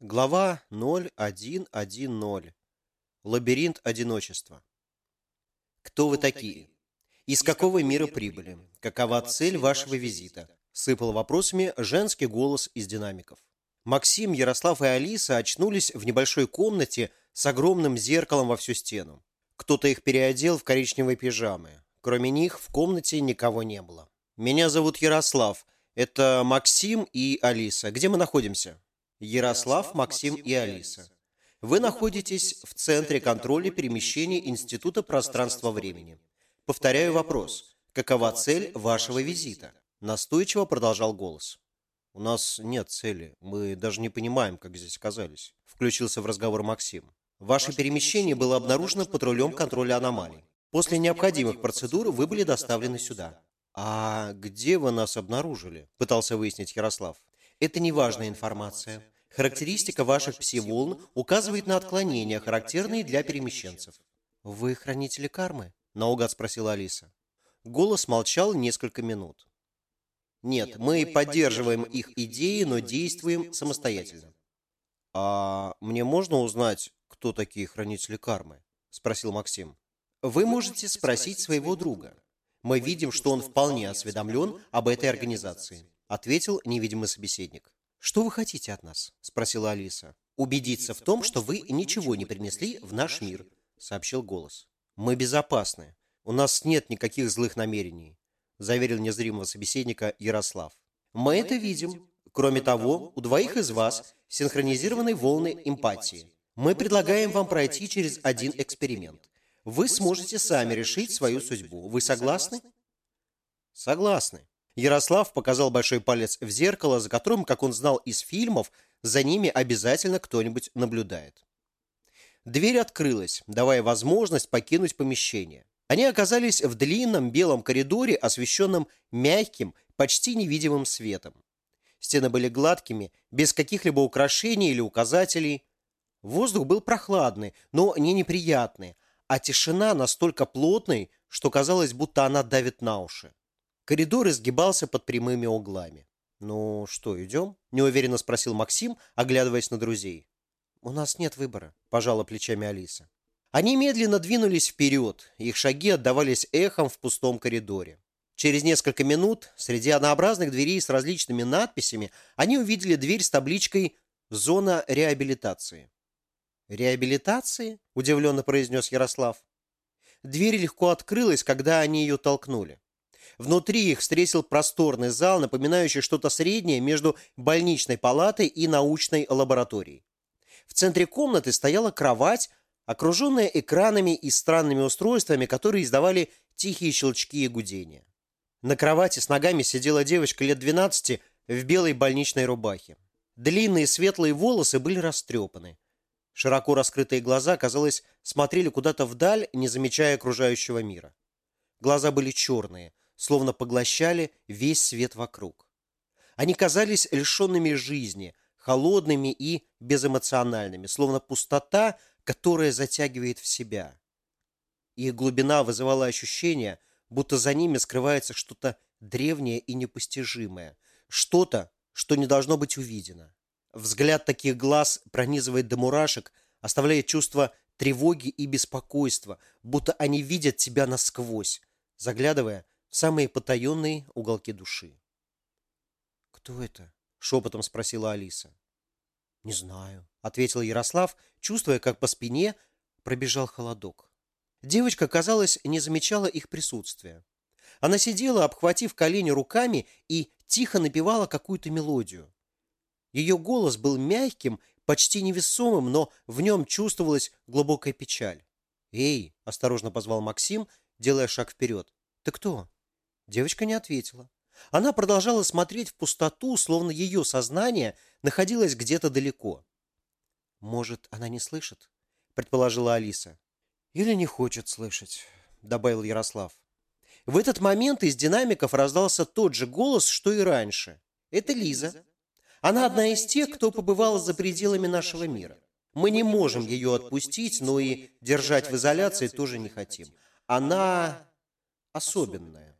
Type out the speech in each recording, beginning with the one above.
Глава 0110. Лабиринт одиночества. Кто вы такие? Из какого мира прибыли? Какова цель вашего визита? Сыпал вопросами женский голос из динамиков. Максим, Ярослав и Алиса очнулись в небольшой комнате с огромным зеркалом во всю стену. Кто-то их переодел в коричневые пижамы. Кроме них в комнате никого не было. Меня зовут Ярослав. Это Максим и Алиса. Где мы находимся? Ярослав, Максим и Алиса. Вы находитесь в Центре контроля перемещений Института пространства-времени. Повторяю вопрос. Какова цель вашего визита? Настойчиво продолжал голос. У нас нет цели. Мы даже не понимаем, как здесь оказались. Включился в разговор Максим. Ваше перемещение было обнаружено патрулем контроля аномалий. После необходимых процедур вы были доставлены сюда. А где вы нас обнаружили? Пытался выяснить Ярослав. Это неважная информация. Характеристика ваших пси-волн указывает на отклонения, характерные для перемещенцев. «Вы хранители кармы?» – наугад спросила Алиса. Голос молчал несколько минут. «Нет, мы поддерживаем их идеи, но действуем самостоятельно». «А мне можно узнать, кто такие хранители кармы?» – спросил Максим. «Вы можете спросить своего друга. Мы видим, что он вполне осведомлен об этой организации ответил невидимый собеседник. «Что вы хотите от нас?» – спросила Алиса. «Убедиться в том, что вы ничего не принесли в наш мир», – сообщил голос. «Мы безопасны. У нас нет никаких злых намерений», – заверил незримого собеседника Ярослав. «Мы это видим. Кроме того, у двоих из вас синхронизированы волны эмпатии. Мы предлагаем вам пройти через один эксперимент. Вы сможете сами решить свою судьбу. Вы согласны?» «Согласны», Ярослав показал большой палец в зеркало, за которым, как он знал из фильмов, за ними обязательно кто-нибудь наблюдает. Дверь открылась, давая возможность покинуть помещение. Они оказались в длинном белом коридоре, освещенном мягким, почти невидимым светом. Стены были гладкими, без каких-либо украшений или указателей. Воздух был прохладный, но не неприятный, а тишина настолько плотной, что казалось, будто она давит на уши. Коридор изгибался под прямыми углами. «Ну что, идем?» – неуверенно спросил Максим, оглядываясь на друзей. «У нас нет выбора», – пожала плечами Алиса. Они медленно двинулись вперед, их шаги отдавались эхом в пустом коридоре. Через несколько минут среди однообразных дверей с различными надписями они увидели дверь с табличкой «Зона реабилитации». «Реабилитации?» – удивленно произнес Ярослав. Дверь легко открылась, когда они ее толкнули. Внутри их встретил просторный зал, напоминающий что-то среднее между больничной палатой и научной лабораторией. В центре комнаты стояла кровать, окруженная экранами и странными устройствами, которые издавали тихие щелчки и гудения. На кровати с ногами сидела девочка лет 12 в белой больничной рубахе. Длинные светлые волосы были растрепаны. Широко раскрытые глаза, казалось, смотрели куда-то вдаль, не замечая окружающего мира. Глаза были черные, словно поглощали весь свет вокруг. Они казались лишенными жизни, холодными и безэмоциональными, словно пустота, которая затягивает в себя. Их глубина вызывала ощущение, будто за ними скрывается что-то древнее и непостижимое, что-то, что не должно быть увидено. Взгляд таких глаз пронизывает до мурашек, оставляя чувство тревоги и беспокойства, будто они видят тебя насквозь, заглядывая в самые потаенные уголки души. «Кто это?» – шепотом спросила Алиса. «Не знаю», – ответил Ярослав, чувствуя, как по спине пробежал холодок. Девочка, казалось, не замечала их присутствия. Она сидела, обхватив колени руками, и тихо напевала какую-то мелодию. Ее голос был мягким, почти невесомым, но в нем чувствовалась глубокая печаль. «Эй!» – осторожно позвал Максим, делая шаг вперед. «Ты кто?» Девочка не ответила. Она продолжала смотреть в пустоту, словно ее сознание находилось где-то далеко. «Может, она не слышит?» – предположила Алиса. «Или не хочет слышать», – добавил Ярослав. В этот момент из динамиков раздался тот же голос, что и раньше. «Это Лиза. Она одна из тех, кто побывал за пределами нашего мира. Мы не можем ее отпустить, но и держать в изоляции тоже не хотим. Она особенная».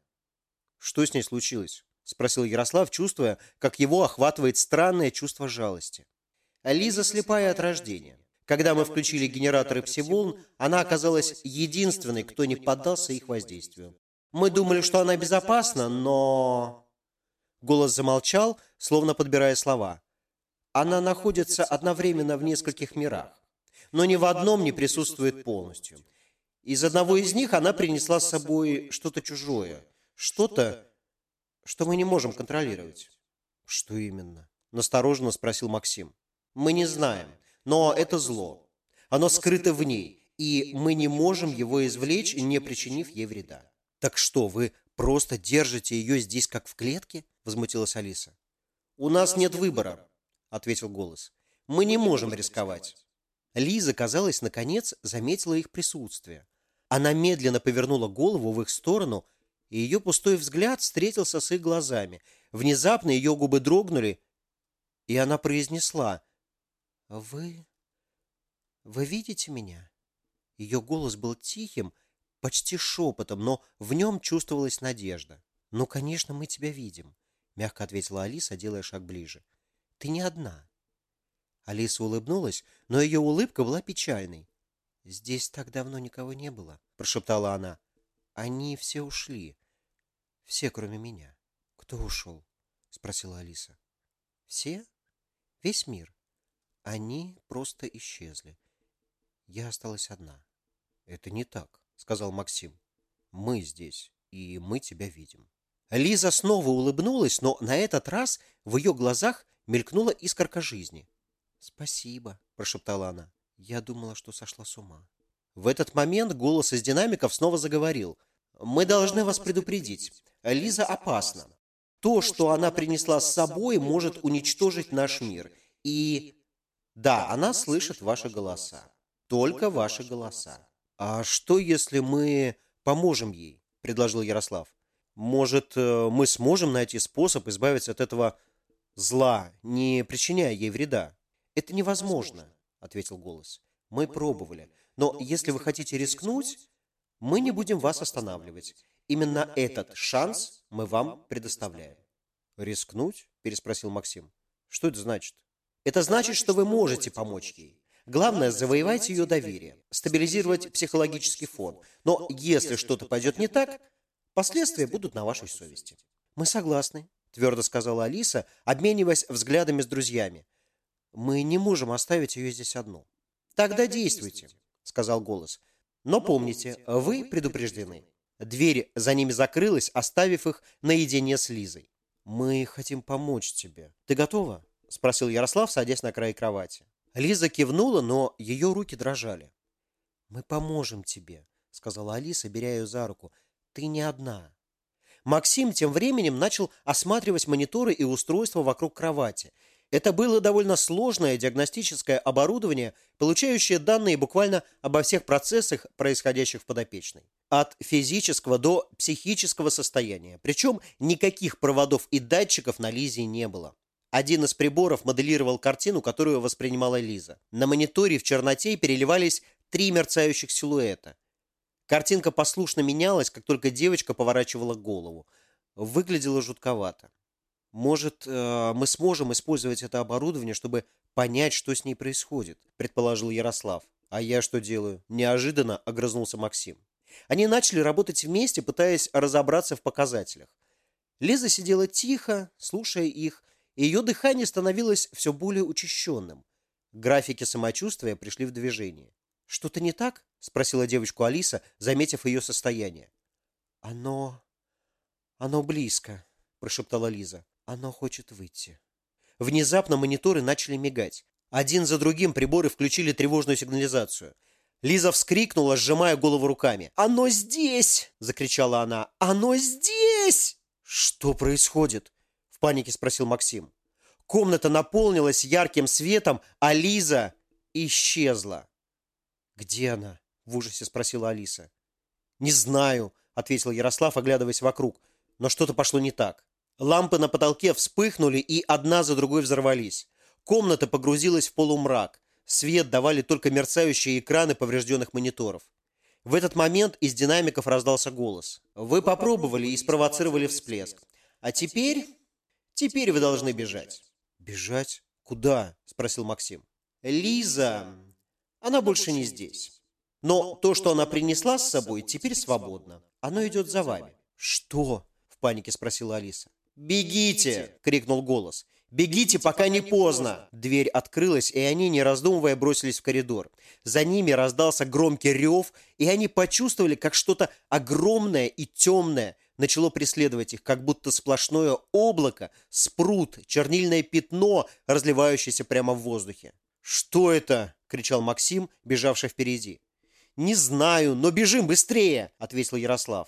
«Что с ней случилось?» – спросил Ярослав, чувствуя, как его охватывает странное чувство жалости. Лиза слепая от рождения. Когда мы включили генераторы псиволн, она оказалась единственной, кто не поддался их воздействию. Мы думали, что она безопасна, но... Голос замолчал, словно подбирая слова. Она находится одновременно в нескольких мирах, но ни в одном не присутствует полностью. Из одного из них она принесла с собой что-то чужое, что-то, что мы не можем контролировать. Что именно? Настороженно спросил Максим. Мы не знаем, но это зло. Оно скрыто в ней, и мы не можем его извлечь, не причинив ей вреда. Так что, вы просто держите ее здесь, как в клетке? Возмутилась Алиса. У нас нет выбора, ответил голос. Мы не можем рисковать. Лиза, казалось, наконец заметила их присутствие. Она медленно повернула голову в их сторону, и ее пустой взгляд встретился с их глазами. Внезапно ее губы дрогнули, и она произнесла «Вы... вы видите меня?» Ее голос был тихим, почти шепотом, но в нем чувствовалась надежда. «Ну, конечно, мы тебя видим», — мягко ответила Алиса, делая шаг ближе. «Ты не одна». Алиса улыбнулась, но ее улыбка была печальной. «Здесь так давно никого не было», — прошептала она. «Они все ушли. Все, кроме меня». «Кто ушел?» — спросила Алиса. «Все? Весь мир. Они просто исчезли. Я осталась одна». «Это не так», — сказал Максим. «Мы здесь, и мы тебя видим». Лиза снова улыбнулась, но на этот раз в ее глазах мелькнула искорка жизни. «Спасибо», — прошептала она. Я думала, что сошла с ума. В этот момент голос из динамиков снова заговорил. «Мы должны вас предупредить. Лиза опасна. То, что она принесла с собой, может уничтожить наш мир. И... Да, она слышит ваши голоса. Только ваши голоса. А что, если мы поможем ей? Предложил Ярослав. Может, э, мы сможем найти способ избавиться от этого зла, не причиняя ей вреда? Это невозможно, ответил голос. Мы пробовали. Но если вы хотите рискнуть, мы не будем вас останавливать. Именно этот шанс мы вам предоставляем. «Рискнуть?» – переспросил Максим. «Что это значит?» «Это значит, что вы можете помочь ей. Главное – завоевать ее доверие, стабилизировать психологический фон. Но если что-то пойдет не так, последствия будут на вашей совести». «Мы согласны», – твердо сказала Алиса, обмениваясь взглядами с друзьями. «Мы не можем оставить ее здесь одну». «Тогда действуйте», – сказал голос. «Но помните, вы предупреждены». Дверь за ними закрылась, оставив их наедине с Лизой. «Мы хотим помочь тебе. Ты готова?» – спросил Ярослав, садясь на край кровати. Лиза кивнула, но ее руки дрожали. «Мы поможем тебе», – сказала Алиса, беря ее за руку. «Ты не одна». Максим тем временем начал осматривать мониторы и устройства вокруг кровати. Это было довольно сложное диагностическое оборудование, получающее данные буквально обо всех процессах, происходящих в подопечной. От физического до психического состояния. Причем никаких проводов и датчиков на Лизе не было. Один из приборов моделировал картину, которую воспринимала Лиза. На мониторе в черноте переливались три мерцающих силуэта. Картинка послушно менялась, как только девочка поворачивала голову. Выглядело жутковато. Может, э, мы сможем использовать это оборудование, чтобы понять, что с ней происходит, предположил Ярослав. А я что делаю? Неожиданно огрызнулся Максим. Они начали работать вместе, пытаясь разобраться в показателях. Лиза сидела тихо, слушая их, и ее дыхание становилось все более учащенным. Графики самочувствия пришли в движение. «Что-то не так?» – спросила девочку Алиса, заметив ее состояние. «Оно... оно близко», – прошептала Лиза. Оно хочет выйти. Внезапно мониторы начали мигать. Один за другим приборы включили тревожную сигнализацию. Лиза вскрикнула, сжимая голову руками. «Оно здесь!» – закричала она. «Оно здесь!» «Что происходит?» – в панике спросил Максим. Комната наполнилась ярким светом, а Лиза исчезла. «Где она?» – в ужасе спросила Алиса. «Не знаю», – ответил Ярослав, оглядываясь вокруг. «Но что-то пошло не так». Лампы на потолке вспыхнули и одна за другой взорвались. Комната погрузилась в полумрак. Свет давали только мерцающие экраны поврежденных мониторов. В этот момент из динамиков раздался голос. «Вы попробовали и спровоцировали всплеск. А теперь... теперь вы должны бежать». «Бежать? «Куда?» – спросил Максим. «Лиза, она больше не здесь. Но то, что она принесла с собой, теперь свободно. Оно идет за вами». «Что?» – в панике спросила Алиса. «Бегите!» – крикнул голос. «Бегите, пока не поздно!» Дверь открылась, и они, не раздумывая, бросились в коридор. За ними раздался громкий рев, и они почувствовали, как что-то огромное и темное начало преследовать их, как будто сплошное облако, спрут, чернильное пятно, разливающееся прямо в воздухе. «Что это?» – кричал Максим, бежавший впереди. «Не знаю, но бежим быстрее!» – ответил Ярослав.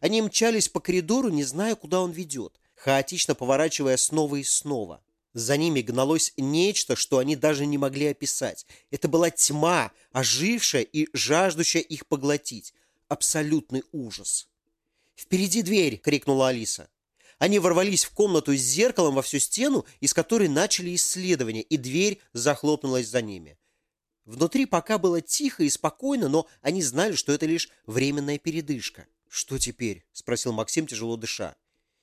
Они мчались по коридору, не зная, куда он ведет хаотично поворачивая снова и снова. За ними гналось нечто, что они даже не могли описать. Это была тьма, ожившая и жаждущая их поглотить. Абсолютный ужас. «Впереди дверь!» — крикнула Алиса. Они ворвались в комнату с зеркалом во всю стену, из которой начали исследование, и дверь захлопнулась за ними. Внутри пока было тихо и спокойно, но они знали, что это лишь временная передышка. «Что теперь?» — спросил Максим, тяжело дыша.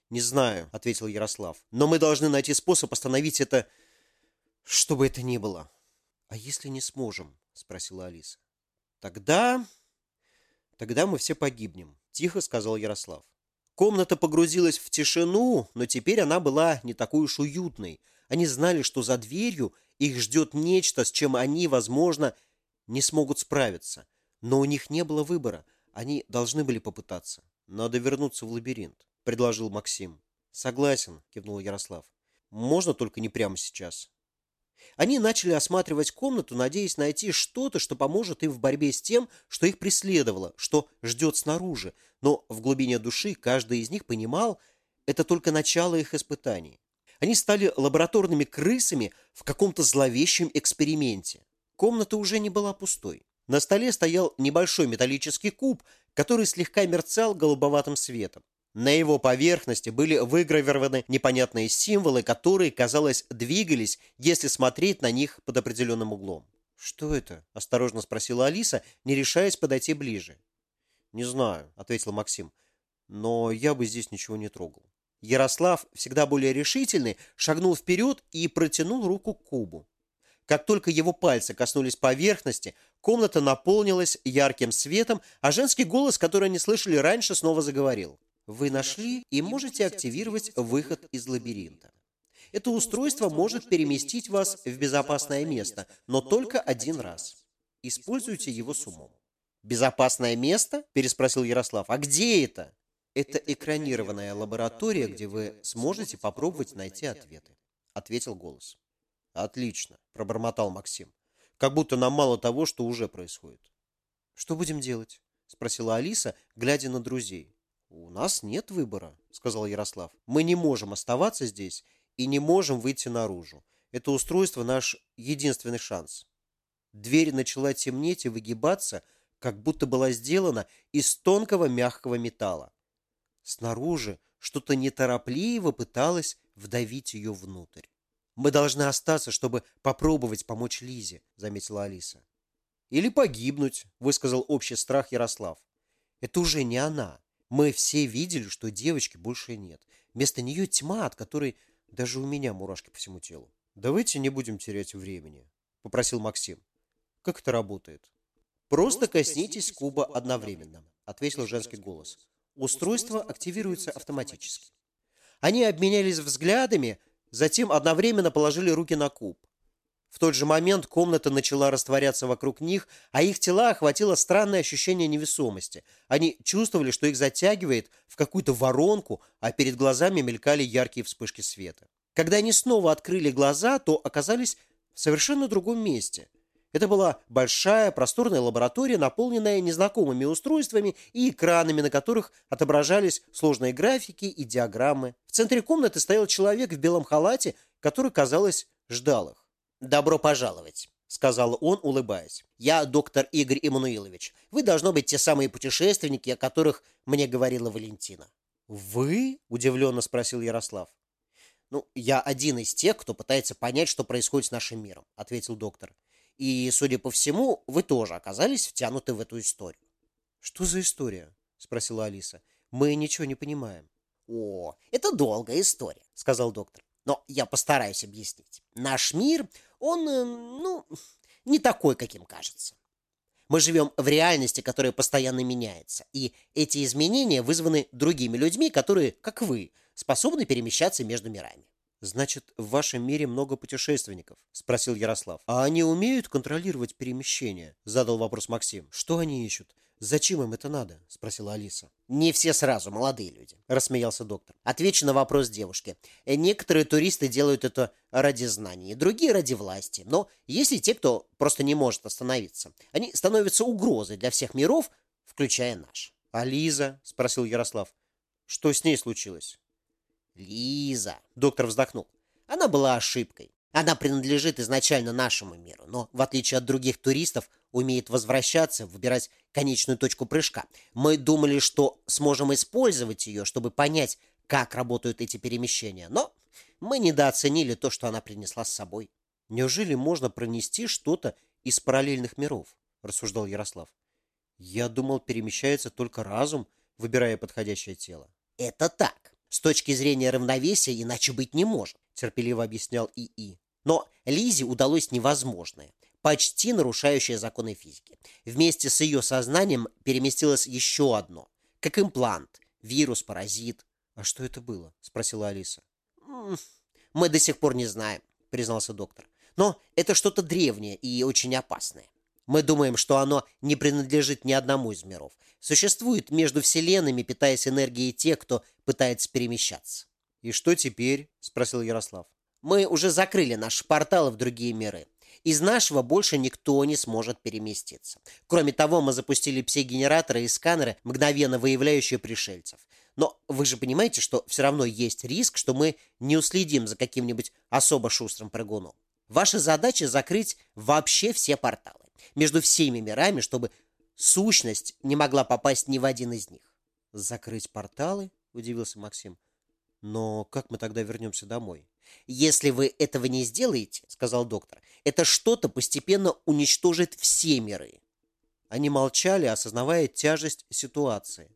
«Не знаю», — ответил Ярослав. «Но мы должны найти способ остановить это, что бы это ни было». «А если не сможем?» — спросила Алиса. «Тогда... тогда мы все погибнем», — тихо сказал Ярослав. Комната погрузилась в тишину, но теперь она была не такой уж уютной. Они знали, что за дверью их ждет нечто, с чем они, возможно, не смогут справиться. Но у них не было выбора. Они должны были попытаться. Надо вернуться в лабиринт предложил Максим. Согласен, кивнул Ярослав. Можно только не прямо сейчас. Они начали осматривать комнату, надеясь найти что-то, что поможет им в борьбе с тем, что их преследовало, что ждет снаружи. Но в глубине души каждый из них понимал, это только начало их испытаний. Они стали лабораторными крысами в каком-то зловещем эксперименте. Комната уже не была пустой. На столе стоял небольшой металлический куб, который слегка мерцал голубоватым светом. На его поверхности были выгравированы непонятные символы, которые, казалось, двигались, если смотреть на них под определенным углом. «Что это?» – осторожно спросила Алиса, не решаясь подойти ближе. «Не знаю», – ответил Максим, – «но я бы здесь ничего не трогал». Ярослав, всегда более решительный, шагнул вперед и протянул руку к кубу. Как только его пальцы коснулись поверхности, комната наполнилась ярким светом, а женский голос, который они слышали раньше, снова заговорил. Вы нашли и можете активировать выход из лабиринта. Это устройство может переместить вас в безопасное место, но только один раз. Используйте его с умом. «Безопасное место?» – переспросил Ярослав. «А где это?» «Это экранированная лаборатория, где вы сможете попробовать найти ответы», – ответил голос. «Отлично», – пробормотал Максим. «Как будто нам мало того, что уже происходит». «Что будем делать?» – спросила Алиса, глядя на друзей. «У нас нет выбора», — сказал Ярослав. «Мы не можем оставаться здесь и не можем выйти наружу. Это устройство наш единственный шанс». Дверь начала темнеть и выгибаться, как будто была сделана из тонкого мягкого металла. Снаружи что-то неторопливо пыталось вдавить ее внутрь. «Мы должны остаться, чтобы попробовать помочь Лизе», — заметила Алиса. «Или погибнуть», — высказал общий страх Ярослав. «Это уже не она. Мы все видели, что девочки больше нет. Вместо нее тьма, от которой даже у меня мурашки по всему телу. «Давайте не будем терять времени», — попросил Максим. «Как это работает?» «Просто коснитесь куба одновременно», — ответил женский голос. «Устройство активируется автоматически». Они обменялись взглядами, затем одновременно положили руки на куб. В тот же момент комната начала растворяться вокруг них, а их тела охватило странное ощущение невесомости. Они чувствовали, что их затягивает в какую-то воронку, а перед глазами мелькали яркие вспышки света. Когда они снова открыли глаза, то оказались в совершенно другом месте. Это была большая просторная лаборатория, наполненная незнакомыми устройствами и экранами, на которых отображались сложные графики и диаграммы. В центре комнаты стоял человек в белом халате, который, казалось, ждал их. «Добро пожаловать», — сказал он, улыбаясь. «Я доктор Игорь Иммануилович. Вы, должно быть, те самые путешественники, о которых мне говорила Валентина». «Вы?» — удивленно спросил Ярослав. «Ну, я один из тех, кто пытается понять, что происходит с нашим миром», — ответил доктор. «И, судя по всему, вы тоже оказались втянуты в эту историю». «Что за история?» — спросила Алиса. «Мы ничего не понимаем». «О, это долгая история», — сказал доктор. Но я постараюсь объяснить. Наш мир, он, э, ну, не такой, каким кажется. Мы живем в реальности, которая постоянно меняется. И эти изменения вызваны другими людьми, которые, как вы, способны перемещаться между мирами. «Значит, в вашем мире много путешественников?» – спросил Ярослав. «А они умеют контролировать перемещение?» – задал вопрос Максим. «Что они ищут? Зачем им это надо?» – спросила Алиса. «Не все сразу, молодые люди», – рассмеялся доктор. Отвечу на вопрос девушки. Э, некоторые туристы делают это ради знаний, другие ради власти. Но есть и те, кто просто не может остановиться. Они становятся угрозой для всех миров, включая наш. «А Лиза?» – спросил Ярослав. «Что с ней случилось?» Лиза, доктор вздохнул. Она была ошибкой. Она принадлежит изначально нашему миру, но, в отличие от других туристов, умеет возвращаться, выбирать конечную точку прыжка. Мы думали, что сможем использовать ее, чтобы понять, как работают эти перемещения, но мы недооценили то, что она принесла с собой. «Неужели можно пронести что-то из параллельных миров?» – рассуждал Ярослав. «Я думал, перемещается только разум, выбирая подходящее тело». «Это так. С точки зрения равновесия иначе быть не может, терпеливо объяснял ИИ. Но Лизе удалось невозможное, почти нарушающее законы физики. Вместе с ее сознанием переместилось еще одно, как имплант, вирус, паразит. «А что это было?» – спросила Алиса. «Мы до сих пор не знаем», – признался доктор. «Но это что-то древнее и очень опасное. Мы думаем, что оно не принадлежит ни одному из миров. Существует между вселенными, питаясь энергией тех, кто пытается перемещаться. «И что теперь?» – спросил Ярослав. «Мы уже закрыли наши порталы в другие миры. Из нашего больше никто не сможет переместиться. Кроме того, мы запустили пси-генераторы и сканеры, мгновенно выявляющие пришельцев. Но вы же понимаете, что все равно есть риск, что мы не уследим за каким-нибудь особо шустрым прыгуном. Ваша задача закрыть вообще все порталы между всеми мирами, чтобы сущность не могла попасть ни в один из них. «Закрыть порталы?» – удивился Максим. «Но как мы тогда вернемся домой?» «Если вы этого не сделаете, – сказал доктор, – это что-то постепенно уничтожит все миры». Они молчали, осознавая тяжесть ситуации.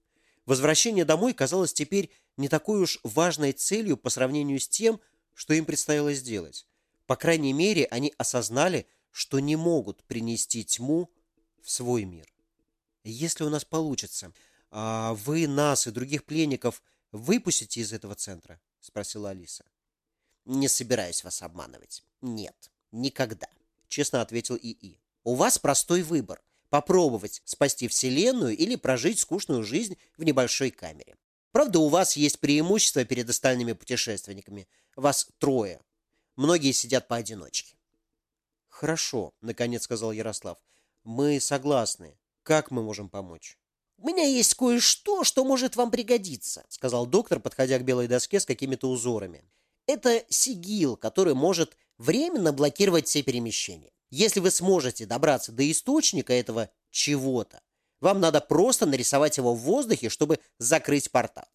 Возвращение домой казалось теперь не такой уж важной целью по сравнению с тем, что им предстояло сделать. По крайней мере, они осознали, что не могут принести тьму в свой мир. Если у нас получится, а вы нас и других пленников выпустите из этого центра? Спросила Алиса. Не собираюсь вас обманывать. Нет, никогда. Честно ответил ИИ. У вас простой выбор. Попробовать спасти Вселенную или прожить скучную жизнь в небольшой камере. Правда, у вас есть преимущество перед остальными путешественниками. Вас трое. Многие сидят поодиночке. «Хорошо», — наконец сказал Ярослав. «Мы согласны. Как мы можем помочь?» «У меня есть кое-что, что может вам пригодиться», — сказал доктор, подходя к белой доске с какими-то узорами. «Это сигил, который может временно блокировать все перемещения. Если вы сможете добраться до источника этого чего-то, вам надо просто нарисовать его в воздухе, чтобы закрыть портал.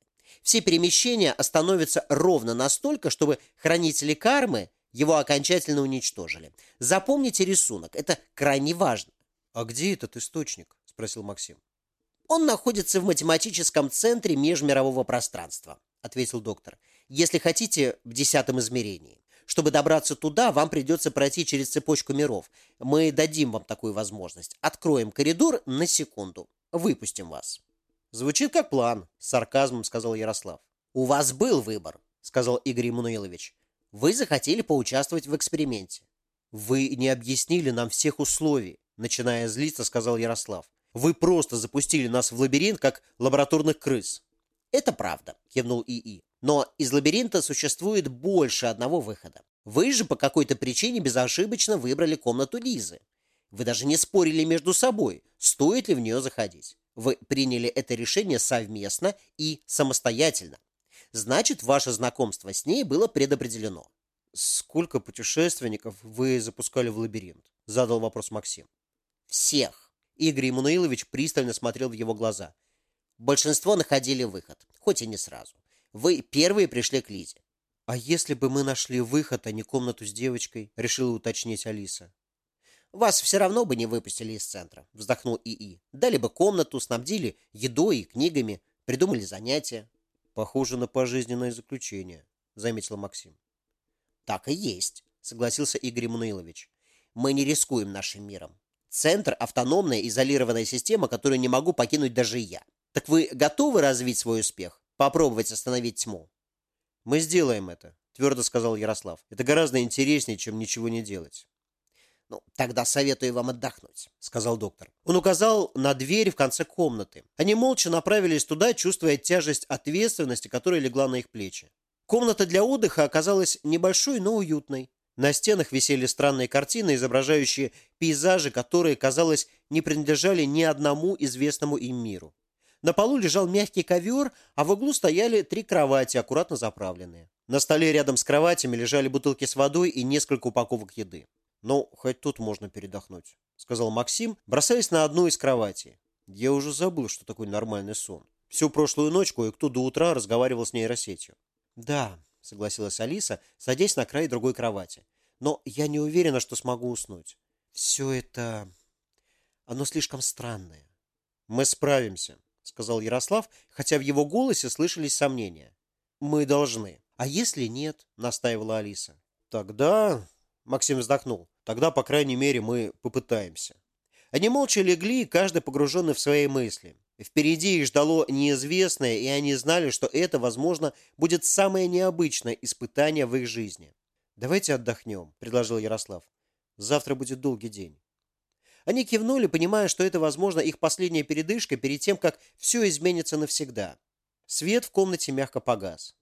Все перемещения остановятся ровно настолько, чтобы хранители кармы его окончательно уничтожили. Запомните рисунок, это крайне важно. «А где этот источник?» – спросил Максим. «Он находится в математическом центре межмирового пространства», – ответил доктор. «Если хотите, в десятом измерении. Чтобы добраться туда, вам придется пройти через цепочку миров. Мы дадим вам такую возможность. Откроем коридор на секунду. Выпустим вас». «Звучит как план», – с сарказмом сказал Ярослав. «У вас был выбор», – сказал Игорь Иммануилович. Вы захотели поучаствовать в эксперименте. Вы не объяснили нам всех условий, начиная злиться, сказал Ярослав. Вы просто запустили нас в лабиринт, как лабораторных крыс. Это правда, кивнул ИИ. Но из лабиринта существует больше одного выхода. Вы же по какой-то причине безошибочно выбрали комнату Лизы. Вы даже не спорили между собой, стоит ли в нее заходить. Вы приняли это решение совместно и самостоятельно. Значит, ваше знакомство с ней было предопределено. «Сколько путешественников вы запускали в лабиринт?» – задал вопрос Максим. «Всех». Игорь Иммануилович пристально смотрел в его глаза. Большинство находили выход, хоть и не сразу. Вы первые пришли к Лизе. «А если бы мы нашли выход, а не комнату с девочкой?» – решила уточнить Алиса. «Вас все равно бы не выпустили из центра», – вздохнул ИИ. «Дали бы комнату, снабдили едой и книгами, придумали занятия». Похоже на пожизненное заключение, заметил Максим. Так и есть, согласился Игорь Мануилович. Мы не рискуем нашим миром. Центр – автономная изолированная система, которую не могу покинуть даже я. Так вы готовы развить свой успех? Попробовать остановить тьму? Мы сделаем это, твердо сказал Ярослав. Это гораздо интереснее, чем ничего не делать. «Ну, тогда советую вам отдохнуть», — сказал доктор. Он указал на дверь в конце комнаты. Они молча направились туда, чувствуя тяжесть ответственности, которая легла на их плечи. Комната для отдыха оказалась небольшой, но уютной. На стенах висели странные картины, изображающие пейзажи, которые, казалось, не принадлежали ни одному известному им миру. На полу лежал мягкий ковер, а в углу стояли три кровати, аккуратно заправленные. На столе рядом с кроватями лежали бутылки с водой и несколько упаковок еды. «Ну, хоть тут можно передохнуть», — сказал Максим, бросаясь на одну из кроватей. Я уже забыл, что такое нормальный сон. Всю прошлую ночь кое-кто до утра разговаривал с нейросетью. «Да», — согласилась Алиса, садясь на край другой кровати. «Но я не уверена, что смогу уснуть. Все это... Оно слишком странное». «Мы справимся», — сказал Ярослав, хотя в его голосе слышались сомнения. «Мы должны». «А если нет?» — настаивала Алиса. «Тогда Максим вздохнул. Тогда, по крайней мере, мы попытаемся. Они молча легли, каждый погруженный в свои мысли. Впереди их ждало неизвестное, и они знали, что это, возможно, будет самое необычное испытание в их жизни. «Давайте отдохнем», — предложил Ярослав. «Завтра будет долгий день». Они кивнули, понимая, что это, возможно, их последняя передышка перед тем, как все изменится навсегда. Свет в комнате мягко погас.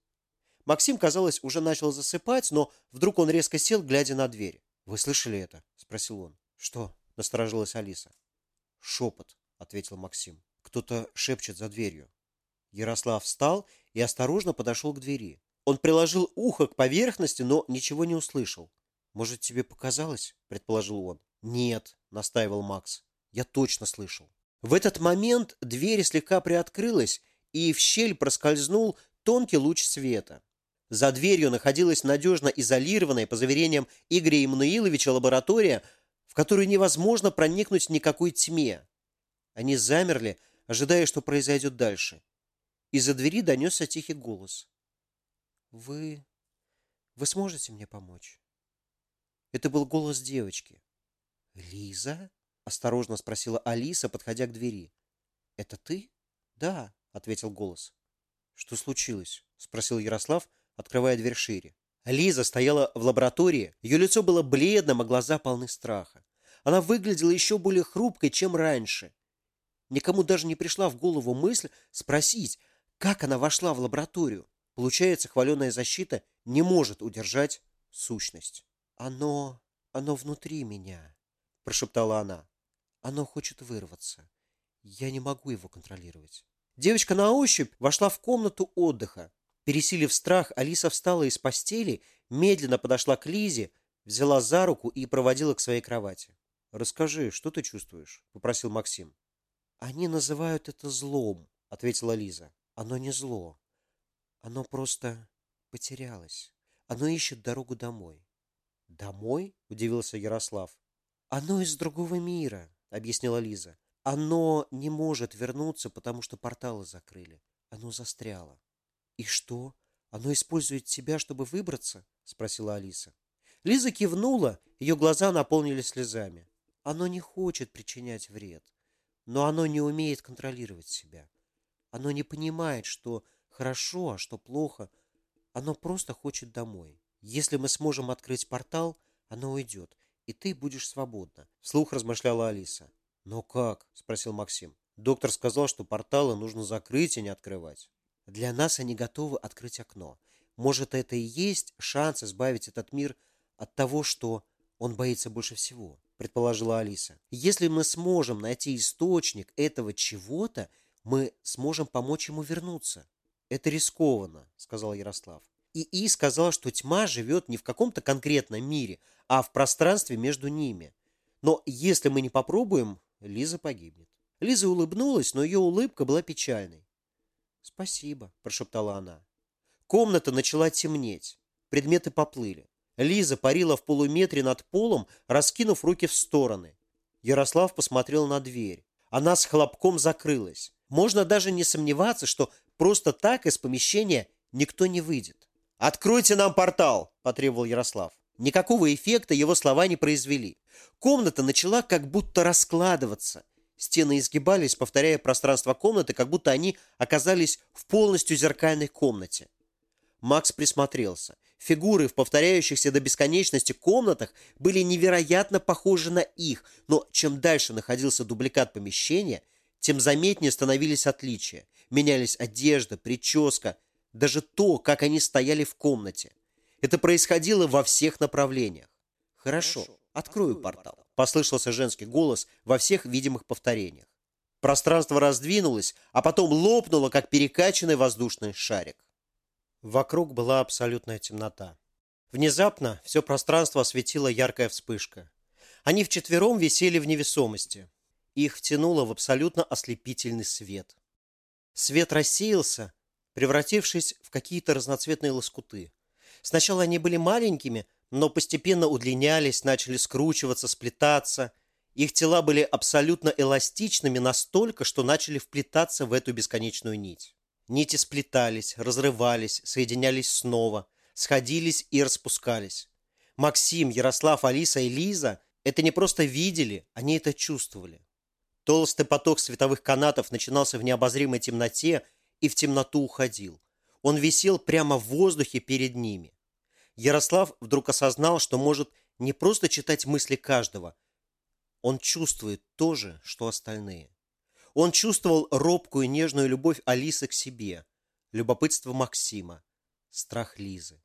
Максим, казалось, уже начал засыпать, но вдруг он резко сел, глядя на дверь. «Вы слышали это?» – спросил он. «Что?» – насторожилась Алиса. «Шепот», – ответил Максим. «Кто-то шепчет за дверью». Ярослав встал и осторожно подошел к двери. Он приложил ухо к поверхности, но ничего не услышал. «Может, тебе показалось?» – предположил он. «Нет», – настаивал Макс. «Я точно слышал». В этот момент дверь слегка приоткрылась, и в щель проскользнул тонкий луч света. За дверью находилась надежно изолированная, по заверениям Игоря Иммануиловича, лаборатория, в которую невозможно проникнуть никакой тьме. Они замерли, ожидая, что произойдет дальше. Из-за двери донесся тихий голос. «Вы... вы сможете мне помочь?» Это был голос девочки. «Лиза?» – осторожно спросила Алиса, подходя к двери. «Это ты?» «Да», – ответил голос. «Что случилось?» – спросил Ярослав, открывая дверь шире. Лиза стояла в лаборатории, ее лицо было бледным, а глаза полны страха. Она выглядела еще более хрупкой, чем раньше. Никому даже не пришла в голову мысль спросить, как она вошла в лабораторию. Получается, хваленая защита не может удержать сущность. «Оно... оно внутри меня», – прошептала она. «Оно хочет вырваться. Я не могу его контролировать». Девочка на ощупь вошла в комнату отдыха. Пересилив страх, Алиса встала из постели, медленно подошла к Лизе, взяла за руку и проводила к своей кровати. «Расскажи, что ты чувствуешь?» – попросил Максим. «Они называют это злом», – ответила Лиза. «Оно не зло. Оно просто потерялось. Оно ищет дорогу домой». «Домой?» – удивился Ярослав. «Оно из другого мира», – объяснила Лиза. «Оно не может вернуться, потому что порталы закрыли. Оно застряло». «И что? Оно использует тебя, чтобы выбраться?» – спросила Алиса. Лиза кивнула, ее глаза наполнились слезами. «Оно не хочет причинять вред, но оно не умеет контролировать себя. Оно не понимает, что хорошо, а что плохо. Оно просто хочет домой. Если мы сможем открыть портал, оно уйдет, и ты будешь свободна», – вслух размышляла Алиса. «Но как?» – спросил Максим. «Доктор сказал, что порталы нужно закрыть и не открывать». Для нас они готовы открыть окно. Может, это и есть шанс избавить этот мир от того, что он боится больше всего, предположила Алиса. Если мы сможем найти источник этого чего-то, мы сможем помочь ему вернуться. Это рискованно, сказал Ярослав. И И сказал, что тьма живет не в каком-то конкретном мире, а в пространстве между ними. Но если мы не попробуем, Лиза погибнет. Лиза улыбнулась, но ее улыбка была печальной. «Спасибо», – прошептала она. Комната начала темнеть. Предметы поплыли. Лиза парила в полуметре над полом, раскинув руки в стороны. Ярослав посмотрел на дверь. Она с хлопком закрылась. Можно даже не сомневаться, что просто так из помещения никто не выйдет. «Откройте нам портал!» – потребовал Ярослав. Никакого эффекта его слова не произвели. Комната начала как будто раскладываться. Стены изгибались, повторяя пространство комнаты, как будто они оказались в полностью зеркальной комнате. Макс присмотрелся. Фигуры в повторяющихся до бесконечности комнатах были невероятно похожи на их, но чем дальше находился дубликат помещения, тем заметнее становились отличия. Менялись одежда, прическа, даже то, как они стояли в комнате. Это происходило во всех направлениях. «Хорошо, открою портал», – послышался женский голос во всех видимых повторениях. Пространство раздвинулось, а потом лопнуло, как перекачанный воздушный шарик. Вокруг была абсолютная темнота. Внезапно все пространство осветила яркая вспышка. Они вчетвером висели в невесомости. Их втянуло в абсолютно ослепительный свет. Свет рассеялся, превратившись в какие-то разноцветные лоскуты. Сначала они были маленькими, но постепенно удлинялись, начали скручиваться, сплетаться. Их тела были абсолютно эластичными настолько, что начали вплетаться в эту бесконечную нить. Нити сплетались, разрывались, соединялись снова, сходились и распускались. Максим, Ярослав, Алиса и Лиза это не просто видели, они это чувствовали. Толстый поток световых канатов начинался в необозримой темноте и в темноту уходил. Он висел прямо в воздухе перед ними. Ярослав вдруг осознал, что может не просто читать мысли каждого. Он чувствует то же, что остальные. Он чувствовал робкую нежную любовь Алисы к себе, любопытство Максима, страх Лизы.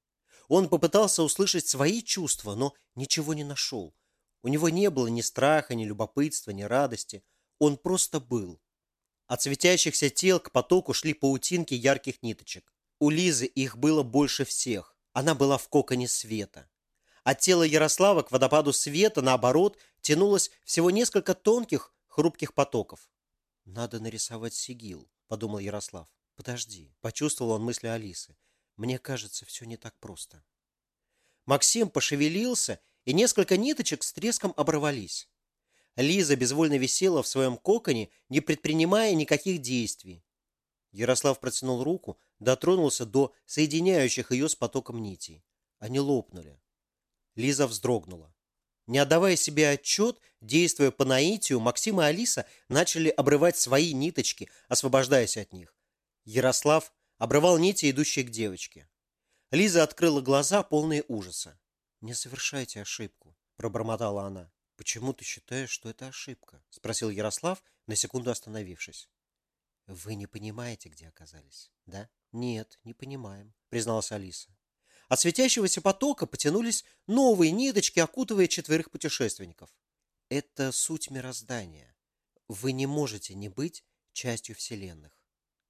Он попытался услышать свои чувства, но ничего не нашел. У него не было ни страха, ни любопытства, ни радости. Он просто был. От светящихся тел к потоку шли паутинки ярких ниточек. У Лизы их было больше всех. Она была в коконе света. От тела Ярослава к водопаду света, наоборот, тянулось всего несколько тонких, хрупких потоков. «Надо нарисовать сигил», — подумал Ярослав. «Подожди», — почувствовал он мысли Алисы. «Мне кажется, все не так просто». Максим пошевелился, и несколько ниточек с треском оборвались. Лиза безвольно висела в своем коконе, не предпринимая никаких действий. Ярослав протянул руку, дотронулся до соединяющих ее с потоком нитей. Они лопнули. Лиза вздрогнула. Не отдавая себе отчет, действуя по наитию, Максим и Алиса начали обрывать свои ниточки, освобождаясь от них. Ярослав обрывал нити, идущие к девочке. Лиза открыла глаза, полные ужаса. «Не совершайте ошибку», – пробормотала она. «Почему ты считаешь, что это ошибка?» – спросил Ярослав, на секунду остановившись. «Вы не понимаете, где оказались, да?» «Нет, не понимаем», — призналась Алиса. От светящегося потока потянулись новые ниточки, окутывая четверых путешественников. Это суть мироздания. Вы не можете не быть частью вселенных.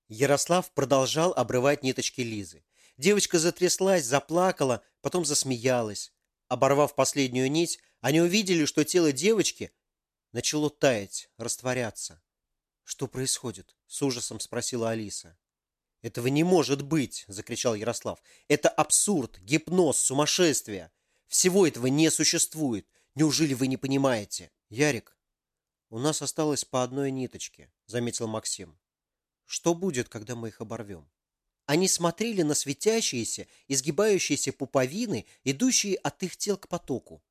Ярослав продолжал обрывать ниточки Лизы. Девочка затряслась, заплакала, потом засмеялась. Оборвав последнюю нить, они увидели, что тело девочки начало таять, растворяться. «Что происходит?» – с ужасом спросила Алиса. «Этого не может быть!» – закричал Ярослав. «Это абсурд, гипноз, сумасшествие! Всего этого не существует! Неужели вы не понимаете?» «Ярик, у нас осталось по одной ниточке», – заметил Максим. «Что будет, когда мы их оборвем?» Они смотрели на светящиеся, изгибающиеся пуповины, идущие от их тел к потоку.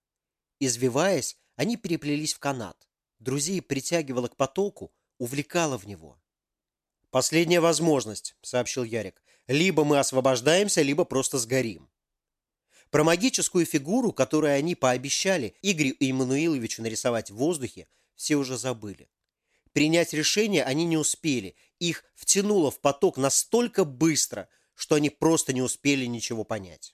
Извиваясь, они переплелись в канат. Друзей притягивало к потоку, увлекало в него. «Последняя возможность», — сообщил Ярик. «Либо мы освобождаемся, либо просто сгорим». Про магическую фигуру, которую они пообещали Игорю Иммануиловичу нарисовать в воздухе, все уже забыли. Принять решение они не успели. Их втянуло в поток настолько быстро, что они просто не успели ничего понять.